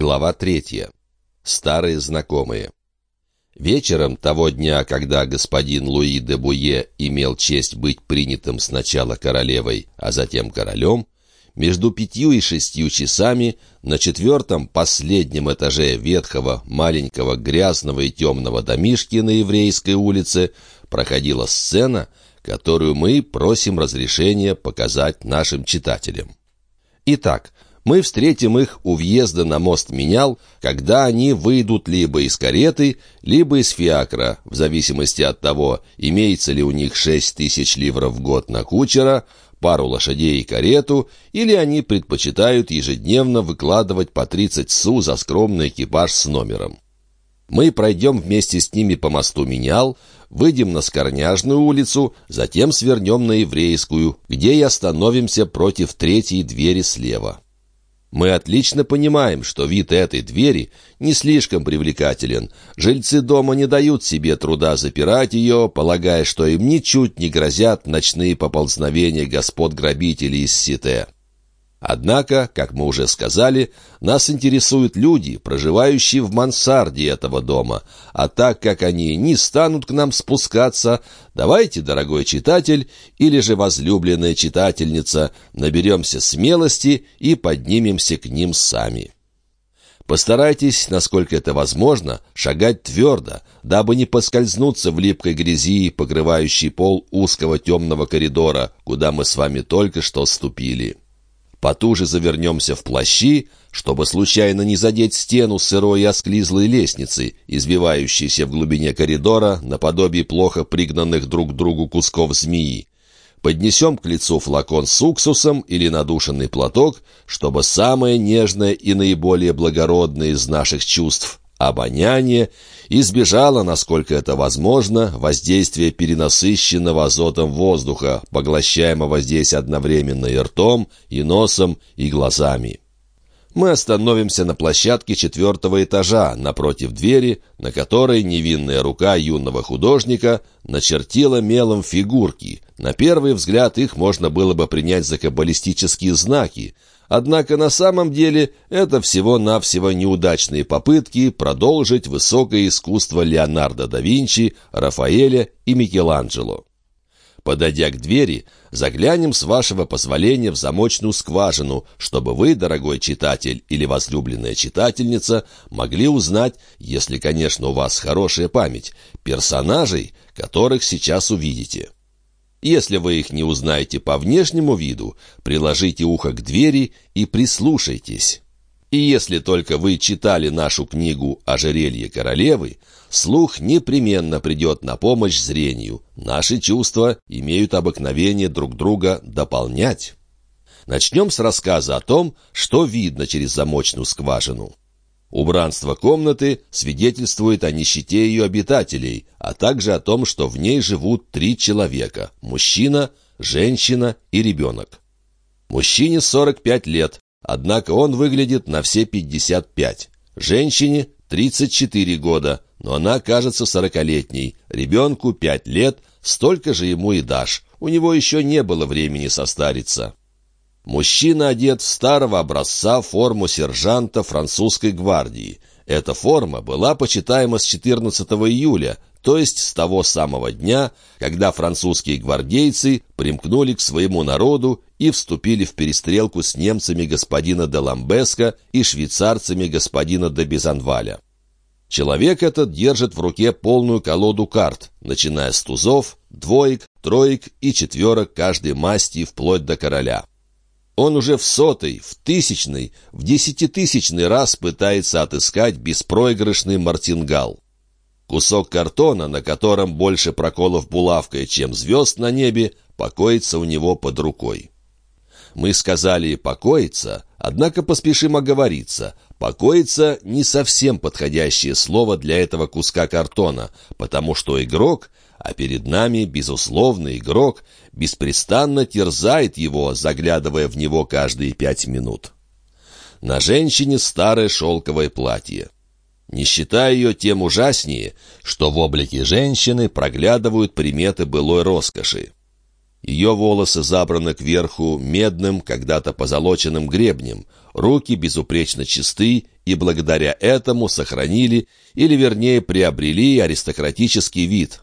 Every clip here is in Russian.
Глава третья. Старые знакомые. Вечером того дня, когда господин Луи де Буе имел честь быть принятым сначала королевой, а затем королем, между пятью и шестью часами на четвертом последнем этаже ветхого, маленького, грязного и темного домишки на Еврейской улице проходила сцена, которую мы просим разрешения показать нашим читателям. Итак, мы встретим их у въезда на мост Менял, когда они выйдут либо из кареты, либо из фиакра, в зависимости от того, имеется ли у них шесть тысяч ливров в год на кучера, пару лошадей и карету, или они предпочитают ежедневно выкладывать по 30 су за скромный экипаж с номером. Мы пройдем вместе с ними по мосту Менял, выйдем на Скорняжную улицу, затем свернем на Еврейскую, где и остановимся против третьей двери слева. Мы отлично понимаем, что вид этой двери не слишком привлекателен. Жильцы дома не дают себе труда запирать ее, полагая, что им ничуть не грозят ночные поползновения господ-грабителей из Сите. Однако, как мы уже сказали, нас интересуют люди, проживающие в мансарде этого дома, а так как они не станут к нам спускаться, давайте, дорогой читатель или же возлюбленная читательница, наберемся смелости и поднимемся к ним сами. Постарайтесь, насколько это возможно, шагать твердо, дабы не поскользнуться в липкой грязи, покрывающей пол узкого темного коридора, куда мы с вами только что ступили. Потуже завернемся в плащи, чтобы случайно не задеть стену сырой и осклизлой лестницы, избивающейся в глубине коридора наподобие плохо пригнанных друг к другу кусков змеи. Поднесем к лицу флакон с уксусом или надушенный платок, чтобы самое нежное и наиболее благородное из наших чувств обоняние, избежало, насколько это возможно, воздействия перенасыщенного азотом воздуха, поглощаемого здесь одновременно и ртом, и носом, и глазами. Мы остановимся на площадке четвертого этажа, напротив двери, на которой невинная рука юного художника начертила мелом фигурки. На первый взгляд их можно было бы принять за каббалистические знаки, Однако на самом деле это всего-навсего неудачные попытки продолжить высокое искусство Леонардо да Винчи, Рафаэля и Микеланджело. Подойдя к двери, заглянем с вашего позволения в замочную скважину, чтобы вы, дорогой читатель или возлюбленная читательница, могли узнать, если, конечно, у вас хорошая память, персонажей, которых сейчас увидите. Если вы их не узнаете по внешнему виду, приложите ухо к двери и прислушайтесь. И если только вы читали нашу книгу «Ожерелье королевы», слух непременно придет на помощь зрению. Наши чувства имеют обыкновение друг друга дополнять. Начнем с рассказа о том, что видно через замочную скважину. Убранство комнаты свидетельствует о нищете ее обитателей, а также о том, что в ней живут три человека – мужчина, женщина и ребенок. Мужчине 45 лет, однако он выглядит на все 55. Женщине 34 года, но она кажется сорокалетней. Ребенку 5 лет, столько же ему и дашь. У него еще не было времени состариться. Мужчина одет в старого образца форму сержанта французской гвардии. Эта форма была почитаема с 14 июля, то есть с того самого дня, когда французские гвардейцы примкнули к своему народу и вступили в перестрелку с немцами господина де Ламбеско и швейцарцами господина де Безанваля. Человек этот держит в руке полную колоду карт, начиная с тузов, двоек, троек и четверок каждой масти вплоть до короля. Он уже в сотый, в тысячный, в десятитысячный раз пытается отыскать беспроигрышный мартингал. Кусок картона, на котором больше проколов булавкой, чем звезд на небе, покоится у него под рукой. Мы сказали «покоиться», однако поспешим оговориться. «Покоиться» — не совсем подходящее слово для этого куска картона, потому что игрок а перед нами, безусловно, игрок беспрестанно терзает его, заглядывая в него каждые пять минут. На женщине старое шелковое платье. Не считая ее тем ужаснее, что в облике женщины проглядывают приметы былой роскоши. Ее волосы забраны кверху медным, когда-то позолоченным гребнем, руки безупречно чисты и благодаря этому сохранили, или вернее приобрели аристократический вид.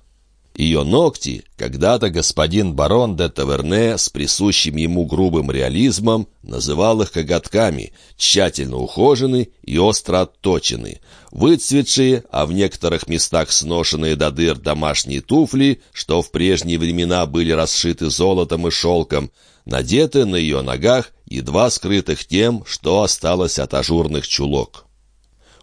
Ее ногти, когда-то господин барон де Таверне с присущим ему грубым реализмом называл их коготками, тщательно ухожены и остро отточены. Выцветшие, а в некоторых местах сношенные до дыр домашние туфли, что в прежние времена были расшиты золотом и шелком, надеты на ее ногах, едва скрытых тем, что осталось от ажурных чулок.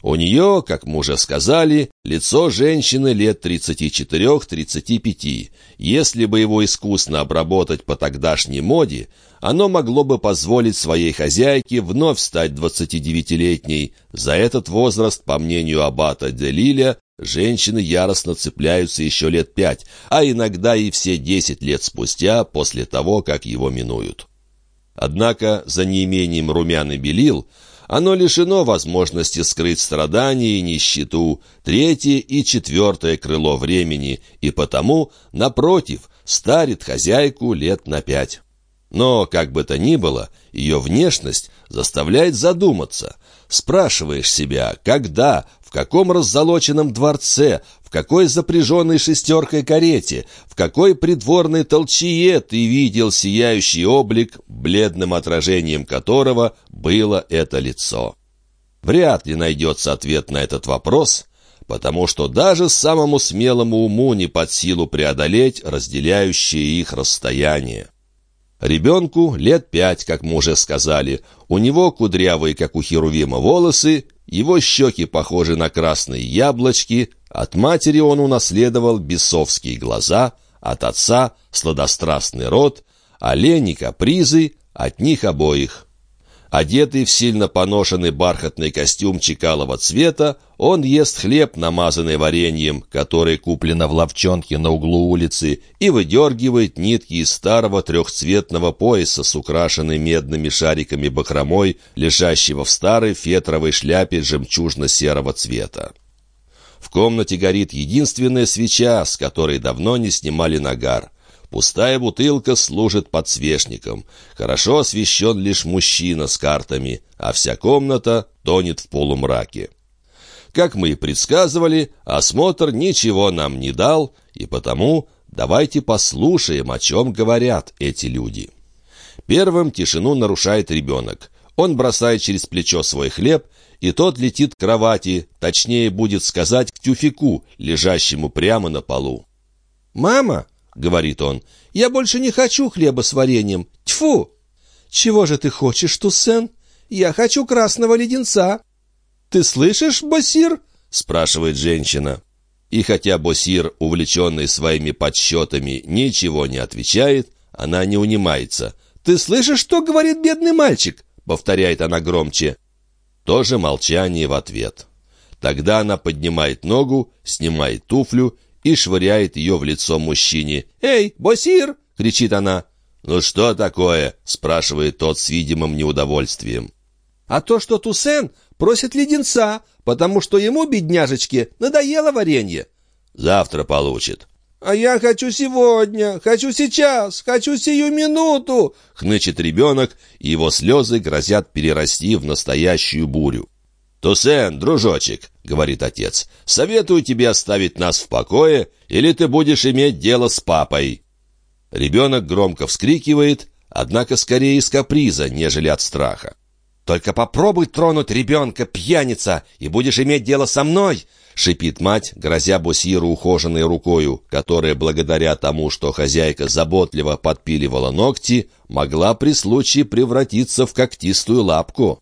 У нее, как мы уже сказали, лицо женщины лет 34-35. Если бы его искусно обработать по тогдашней моде, оно могло бы позволить своей хозяйке вновь стать 29-летней. За этот возраст, по мнению аббата де Лиля, женщины яростно цепляются еще лет пять, а иногда и все 10 лет спустя, после того, как его минуют. Однако за неимением румян и белил – оно лишено возможности скрыть страдания и нищету, третье и четвертое крыло времени, и потому, напротив, старит хозяйку лет на пять. Но, как бы то ни было, ее внешность заставляет задуматься. Спрашиваешь себя, когда, в каком раззолоченном дворце, в какой запряженной шестеркой карете, в какой придворной толчье ты видел сияющий облик, бледным отражением которого было это лицо. Вряд ли найдется ответ на этот вопрос, потому что даже самому смелому уму не под силу преодолеть разделяющее их расстояние. Ребенку лет пять, как мы уже сказали. У него кудрявые, как у Херувима, волосы, его щеки похожи на красные яблочки. От матери он унаследовал бесовские глаза, от отца — сладострастный рот, а лени капризы от них обоих. Одетый в сильно поношенный бархатный костюм чекалого цвета, он ест хлеб, намазанный вареньем, который куплено в ловчонке на углу улицы, и выдергивает нитки из старого трехцветного пояса с украшенной медными шариками бахромой, лежащего в старой фетровой шляпе жемчужно-серого цвета. В комнате горит единственная свеча, с которой давно не снимали нагар. Пустая бутылка служит подсвечником. Хорошо освещен лишь мужчина с картами, а вся комната тонет в полумраке. Как мы и предсказывали, осмотр ничего нам не дал, и потому давайте послушаем, о чем говорят эти люди. Первым тишину нарушает ребенок. Он бросает через плечо свой хлеб, и тот летит к кровати, точнее будет сказать, к тюфику, лежащему прямо на полу. «Мама!» — говорит он. «Я больше не хочу хлеба с вареньем. Тьфу!» «Чего же ты хочешь, Туссен?» «Я хочу красного леденца». «Ты слышишь, Босир?» — спрашивает женщина. И хотя Босир, увлеченный своими подсчетами, ничего не отвечает, она не унимается. «Ты слышишь, что говорит бедный мальчик?» — повторяет она громче. Тоже молчание в ответ. Тогда она поднимает ногу, снимает туфлю и швыряет ее в лицо мужчине. «Эй, Босир!» — кричит она. «Ну что такое?» — спрашивает тот с видимым неудовольствием. «А то, что Туссен просит леденца, потому что ему, бедняжечке, надоело варенье». «Завтра получит». «А я хочу сегодня, хочу сейчас, хочу сию минуту!» — хнычет ребенок, и его слезы грозят перерасти в настоящую бурю. «Туссен, дружочек», — говорит отец, — «советую тебе оставить нас в покое, или ты будешь иметь дело с папой». Ребенок громко вскрикивает, однако скорее из каприза, нежели от страха. «Только попробуй тронуть ребенка, пьяница, и будешь иметь дело со мной!» — шипит мать, грозя Бусиру ухоженной рукою, которая, благодаря тому, что хозяйка заботливо подпиливала ногти, могла при случае превратиться в когтистую лапку.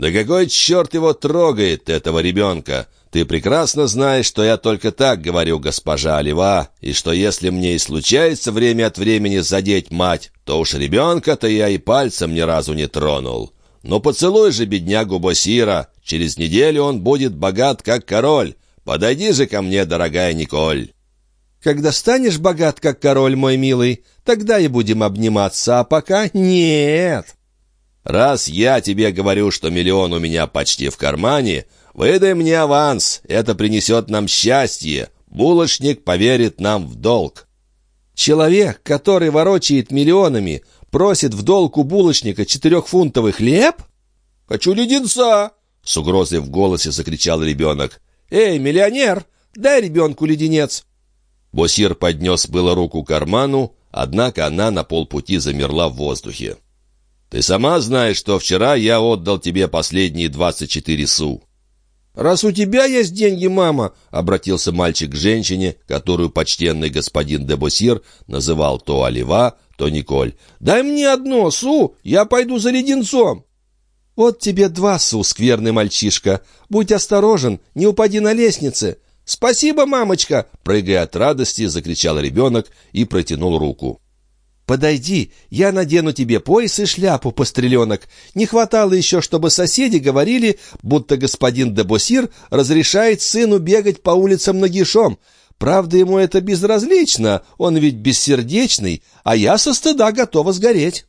«Да какой черт его трогает, этого ребенка? Ты прекрасно знаешь, что я только так говорю, госпожа Олива, и что если мне и случается время от времени задеть мать, то уж ребенка-то я и пальцем ни разу не тронул. Ну поцелуй же беднягу Босира, через неделю он будет богат, как король. Подойди же ко мне, дорогая Николь». «Когда станешь богат, как король, мой милый, тогда и будем обниматься, а пока нет». «Раз я тебе говорю, что миллион у меня почти в кармане, выдай мне аванс, это принесет нам счастье, булочник поверит нам в долг». Человек, который ворочает миллионами, просит в долг у булочника четырехфунтовый хлеб? «Хочу леденца!» — с угрозой в голосе закричал ребенок. «Эй, миллионер, дай ребенку леденец!» Босир поднес было руку к карману, однако она на полпути замерла в воздухе. «Ты сама знаешь, что вчера я отдал тебе последние двадцать четыре су». «Раз у тебя есть деньги, мама», — обратился мальчик к женщине, которую почтенный господин де Босир называл то Олива, то Николь. «Дай мне одно, Су, я пойду за леденцом». «Вот тебе два, Су, скверный мальчишка. Будь осторожен, не упади на лестнице». «Спасибо, мамочка!» — прыгая от радости, закричал ребенок и протянул руку. «Подойди, я надену тебе пояс и шляпу, постреленок. Не хватало еще, чтобы соседи говорили, будто господин Дебосир разрешает сыну бегать по улицам нагишом. Правда, ему это безразлично, он ведь бессердечный, а я со стыда готова сгореть».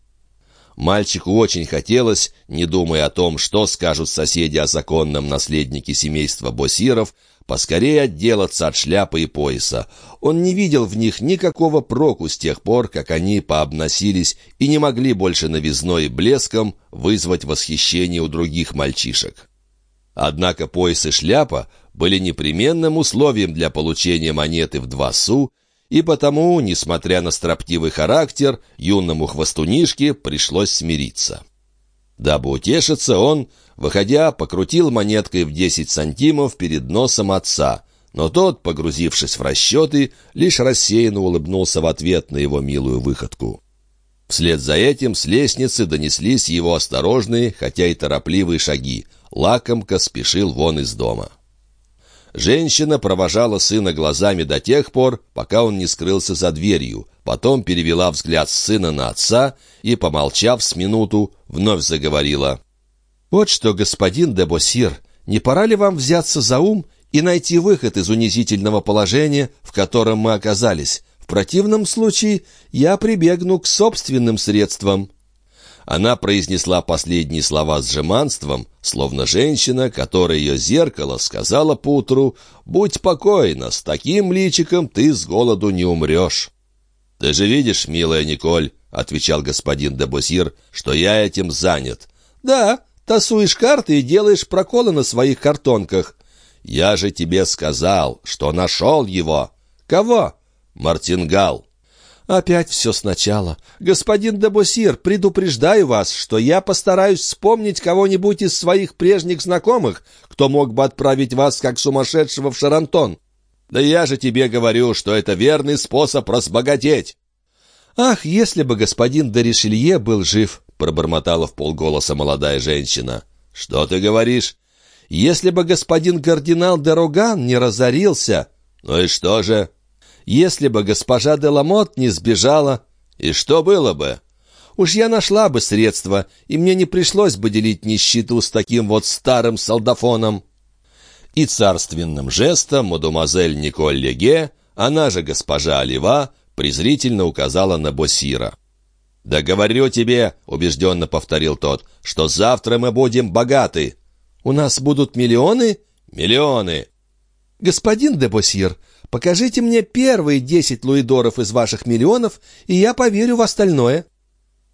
Мальчику очень хотелось, не думая о том, что скажут соседи о законном наследнике семейства Босиров, поскорее отделаться от шляпы и пояса. Он не видел в них никакого проку с тех пор, как они пообносились и не могли больше новизной и блеском вызвать восхищение у других мальчишек. Однако пояс и шляпа были непременным условием для получения монеты в два су, и потому, несмотря на строптивый характер, юному хвостунишке пришлось смириться. Дабы утешиться, он Выходя, покрутил монеткой в десять сантимов перед носом отца, но тот, погрузившись в расчеты, лишь рассеянно улыбнулся в ответ на его милую выходку. Вслед за этим с лестницы донеслись его осторожные, хотя и торопливые шаги. Лакомка спешил вон из дома. Женщина провожала сына глазами до тех пор, пока он не скрылся за дверью, потом перевела взгляд сына на отца и, помолчав с минуту, вновь заговорила. «Вот что, господин де Босир, не пора ли вам взяться за ум и найти выход из унизительного положения, в котором мы оказались? В противном случае я прибегну к собственным средствам». Она произнесла последние слова с жеманством, словно женщина, которая ее зеркало сказала поутру «Будь покойна, с таким личиком ты с голоду не умрешь». «Ты же видишь, милая Николь», — отвечал господин Дебусир, — «что я этим занят». «Да, Тасуешь карты и делаешь проколы на своих картонках. Я же тебе сказал, что нашел его. Кого? Мартингал. Опять все сначала. Господин Дебосир, предупреждаю вас, что я постараюсь вспомнить кого-нибудь из своих прежних знакомых, кто мог бы отправить вас как сумасшедшего в Шарантон. Да я же тебе говорю, что это верный способ разбогатеть. Ах, если бы господин Доришелье был жив, пробормотала в полголоса молодая женщина. «Что ты говоришь?» «Если бы господин кардинал де Роган не разорился...» «Ну и что же?» «Если бы госпожа де Ламот не сбежала...» «И что было бы?» «Уж я нашла бы средства, и мне не пришлось бы делить нищету с таким вот старым солдафоном». И царственным жестом мадемуазель Николь Леге, она же госпожа Олива, презрительно указала на Босира. «Да говорю тебе», — убежденно повторил тот, — «что завтра мы будем богаты». «У нас будут миллионы?» «Миллионы». «Господин де Босьер, покажите мне первые десять луидоров из ваших миллионов, и я поверю в остальное».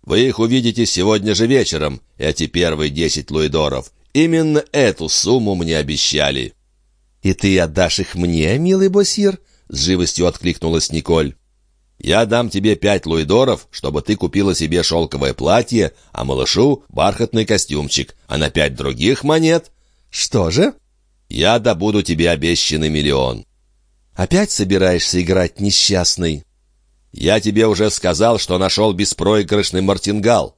«Вы их увидите сегодня же вечером, эти первые десять луидоров. Именно эту сумму мне обещали». «И ты отдашь их мне, милый Босьер?» — с живостью откликнулась Николь. Я дам тебе пять луидоров, чтобы ты купила себе шелковое платье, а малышу — бархатный костюмчик, а на пять других монет... Что же? Я добуду тебе обещанный миллион. Опять собираешься играть несчастный? Я тебе уже сказал, что нашел беспроигрышный мартингал.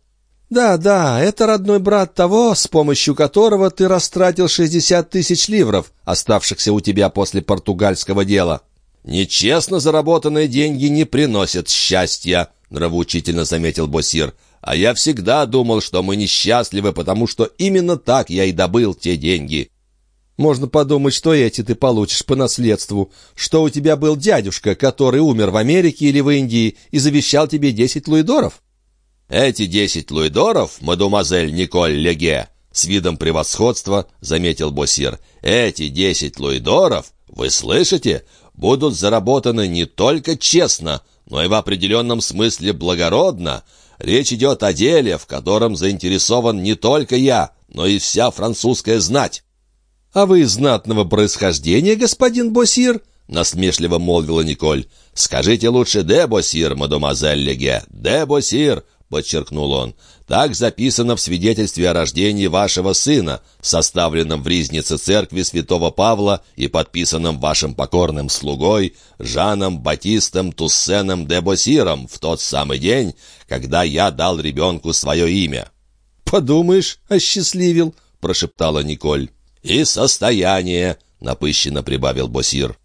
Да, да, это родной брат того, с помощью которого ты растратил шестьдесят тысяч ливров, оставшихся у тебя после португальского дела. «Нечестно заработанные деньги не приносят счастья», — нравоучительно заметил Босир. «А я всегда думал, что мы несчастливы, потому что именно так я и добыл те деньги». «Можно подумать, что эти ты получишь по наследству, что у тебя был дядюшка, который умер в Америке или в Индии и завещал тебе десять луидоров». «Эти десять луидоров, мадемуазель Николь Леге», — с видом превосходства заметил Босир, «эти десять луидоров, вы слышите, будут заработаны не только честно, но и в определенном смысле благородно. Речь идет о деле, в котором заинтересован не только я, но и вся французская знать». «А вы знатного происхождения, господин Босир?» — насмешливо молвила Николь. «Скажите лучше «де Босир», мадемуазель Леге, «де Босир», — подчеркнул он. «Так записано в свидетельстве о рождении вашего сына, составленном в ризнице церкви святого Павла и подписанном вашим покорным слугой Жаном Батистом Туссеном де Босиром в тот самый день, когда я дал ребенку свое имя». «Подумаешь, осчастливил», — прошептала Николь. «И состояние», — напыщенно прибавил Босир.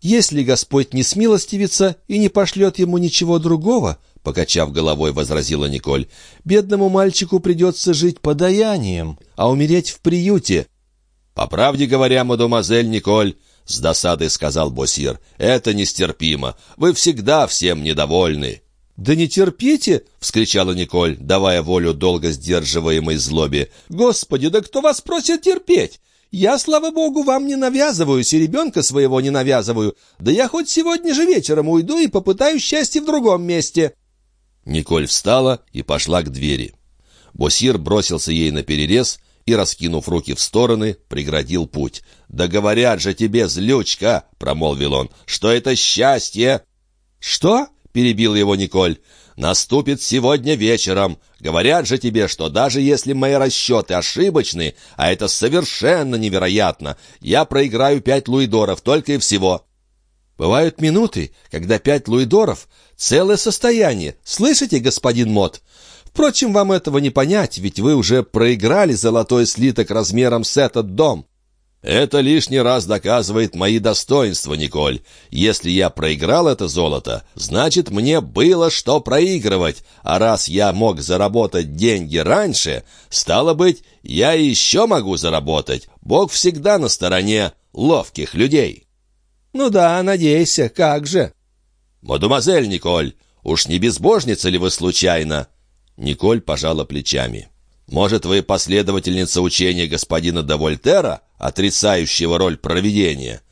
«Если Господь не смилостивится и не пошлет ему ничего другого», — покачав головой, возразила Николь, «бедному мальчику придется жить подаянием, а умереть в приюте». «По правде говоря, мадемуазель Николь», — с досадой сказал Босир, — «это нестерпимо. Вы всегда всем недовольны». «Да не терпите!» — вскричала Николь, давая волю долго сдерживаемой злобе. «Господи, да кто вас просит терпеть? Я, слава богу, вам не навязываюсь, и ребенка своего не навязываю. Да я хоть сегодня же вечером уйду и попытаюсь счастье в другом месте». Николь встала и пошла к двери. Босир бросился ей на перерез и, раскинув руки в стороны, преградил путь. «Да говорят же тебе, злючка!» — промолвил он, — «что это счастье!» «Что?» перебил его Николь. «Наступит сегодня вечером. Говорят же тебе, что даже если мои расчеты ошибочны, а это совершенно невероятно, я проиграю пять луидоров только и всего». Бывают минуты, когда пять луидоров — целое состояние. Слышите, господин Мот? Впрочем, вам этого не понять, ведь вы уже проиграли золотой слиток размером с этот дом. Это лишний раз доказывает мои достоинства, Николь. Если я проиграл это золото, значит, мне было что проигрывать. А раз я мог заработать деньги раньше, стало быть, я еще могу заработать. Бог всегда на стороне ловких людей. Ну да, надейся, как же. Мадемуазель Николь, уж не безбожница ли вы случайно? Николь пожала плечами. Может, вы последовательница учения господина де Вольтера, отрицающего роль провидения?»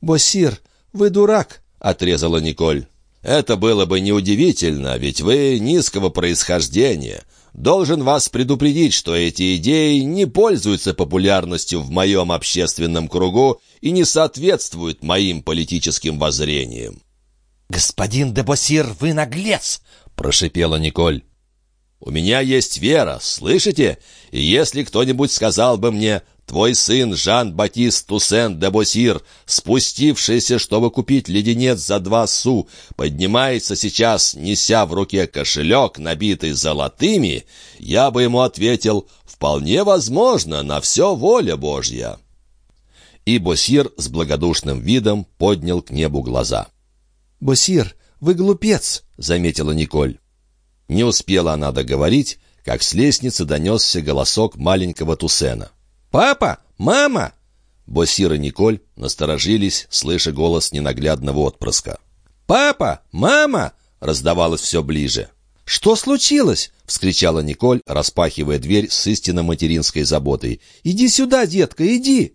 «Босир, вы дурак», — отрезала Николь. «Это было бы неудивительно, ведь вы низкого происхождения. Должен вас предупредить, что эти идеи не пользуются популярностью в моем общественном кругу и не соответствуют моим политическим воззрениям». «Господин де Босир, вы наглец!» — прошипела Николь. У меня есть вера, слышите? И если кто-нибудь сказал бы мне, твой сын Жан-Батист Туссен де Босир, спустившийся, чтобы купить леденец за два су, поднимается сейчас, неся в руке кошелек, набитый золотыми, я бы ему ответил, вполне возможно, на все воля Божья». И Босир с благодушным видом поднял к небу глаза. «Босир, вы глупец», — заметила Николь. Не успела она договорить, как с лестницы донесся голосок маленького Тусена. «Папа! Мама!» Босир и Николь насторожились, слыша голос ненаглядного отпрыска. «Папа! Мама!» раздавалось все ближе. «Что случилось?» — вскричала Николь, распахивая дверь с истинно материнской заботой. «Иди сюда, детка, иди!»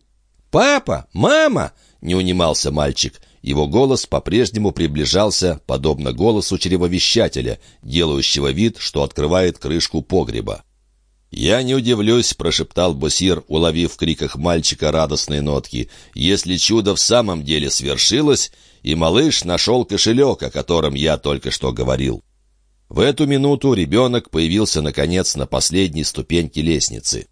«Папа! Мама!» — не унимался мальчик. Его голос по-прежнему приближался, подобно голосу чревовещателя, делающего вид, что открывает крышку погреба. «Я не удивлюсь», — прошептал Босир, уловив в криках мальчика радостные нотки, «если чудо в самом деле свершилось, и малыш нашел кошелек, о котором я только что говорил». В эту минуту ребенок появился, наконец, на последней ступеньке лестницы.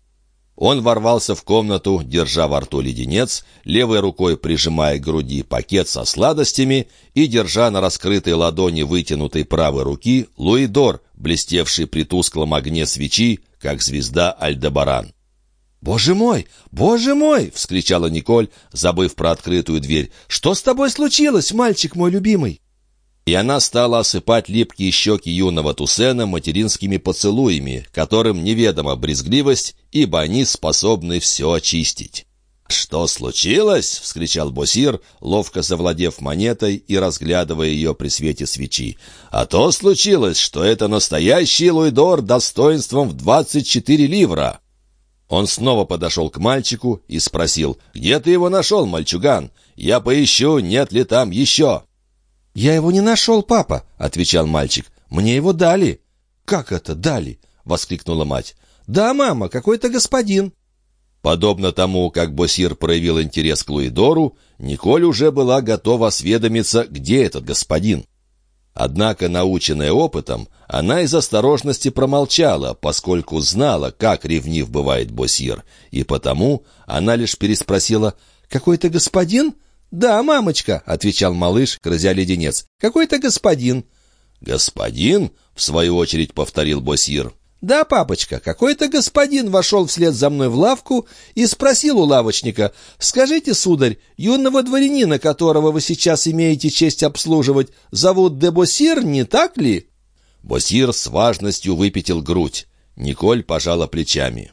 Он ворвался в комнату, держа во рту леденец, левой рукой прижимая к груди пакет со сладостями и держа на раскрытой ладони вытянутой правой руки луидор, блестевший при тусклом огне свечи, как звезда Альдебаран. «Боже мой! Боже мой!» — вскричала Николь, забыв про открытую дверь. «Что с тобой случилось, мальчик мой любимый?» и она стала осыпать липкие щеки юного Тусена материнскими поцелуями, которым неведома брезгливость, ибо они способны все очистить. «Что случилось?» — вскричал Босир, ловко завладев монетой и разглядывая ее при свете свечи. «А то случилось, что это настоящий луидор достоинством в двадцать четыре ливра». Он снова подошел к мальчику и спросил, «Где ты его нашел, мальчуган? Я поищу, нет ли там еще». «Я его не нашел, папа», — отвечал мальчик. «Мне его дали». «Как это дали?» — воскликнула мать. «Да, мама, какой-то господин». Подобно тому, как Босир проявил интерес к Луидору, Николь уже была готова осведомиться, где этот господин. Однако, наученная опытом, она из осторожности промолчала, поскольку знала, как ревнив бывает Босир, и потому она лишь переспросила «Какой-то господин?» «Да, мамочка», — отвечал малыш, грызя леденец. «Какой-то господин». «Господин?» — в свою очередь повторил Босир. «Да, папочка, какой-то господин вошел вслед за мной в лавку и спросил у лавочника, «Скажите, сударь, юного дворянина, которого вы сейчас имеете честь обслуживать, зовут де Босир, не так ли?» Босир с важностью выпятил грудь. Николь пожала плечами.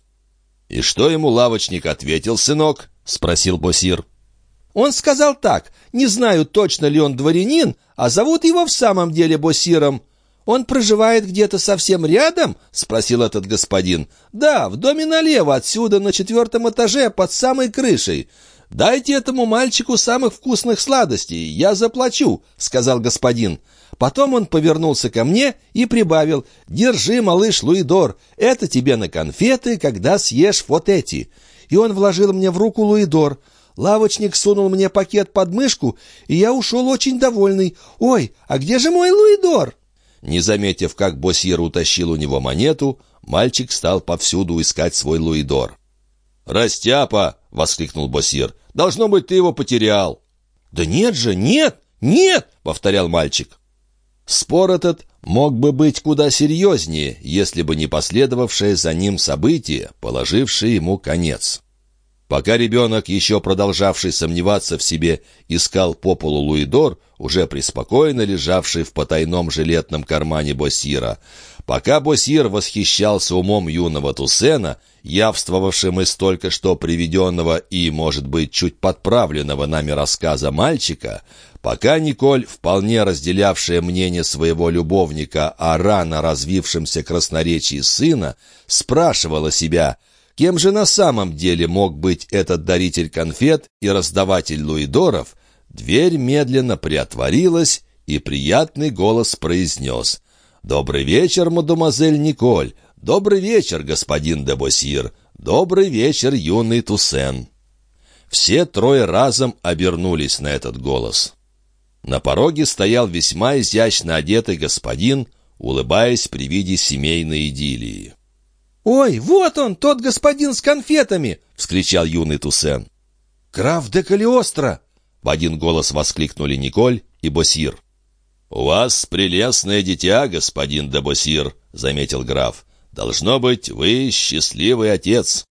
«И что ему лавочник ответил, сынок?» — спросил Босир. Он сказал так, не знаю, точно ли он дворянин, а зовут его в самом деле Босиром. «Он проживает где-то совсем рядом?» — спросил этот господин. «Да, в доме налево, отсюда, на четвертом этаже, под самой крышей. Дайте этому мальчику самых вкусных сладостей, я заплачу», — сказал господин. Потом он повернулся ко мне и прибавил. «Держи, малыш Луидор, это тебе на конфеты, когда съешь вот эти». И он вложил мне в руку Луидор. Лавочник сунул мне пакет под мышку, и я ушел очень довольный. «Ой, а где же мой Луидор?» Не заметив, как Босьер утащил у него монету, мальчик стал повсюду искать свой Луидор. «Растяпа!» — воскликнул Босьер. «Должно быть, ты его потерял». «Да нет же, нет, нет!» — повторял мальчик. Спор этот мог бы быть куда серьезнее, если бы не последовавшее за ним событие, положившее ему конец. Пока ребенок, еще продолжавший сомневаться в себе, искал по полу Луидор, уже преспокойно лежавший в потайном жилетном кармане Босира, пока Босир восхищался умом юного Тусена, явствовавшим из только что приведенного и, может быть, чуть подправленного нами рассказа мальчика, пока Николь, вполне разделявшая мнение своего любовника о рано развившемся красноречии сына, спрашивала себя — Кем же на самом деле мог быть этот даритель конфет и раздаватель луидоров? Дверь медленно приотворилась, и приятный голос произнес «Добрый вечер, мадемуазель Николь! Добрый вечер, господин де Босир! Добрый вечер, юный Туссен!» Все трое разом обернулись на этот голос. На пороге стоял весьма изящно одетый господин, улыбаясь при виде семейной идиллии. «Ой, вот он, тот господин с конфетами!» — вскричал юный Туссен. «Граф де Калиостро!» — в один голос воскликнули Николь и Босир. «У вас прелестное дитя, господин де Босир», — заметил граф. «Должно быть, вы счастливый отец».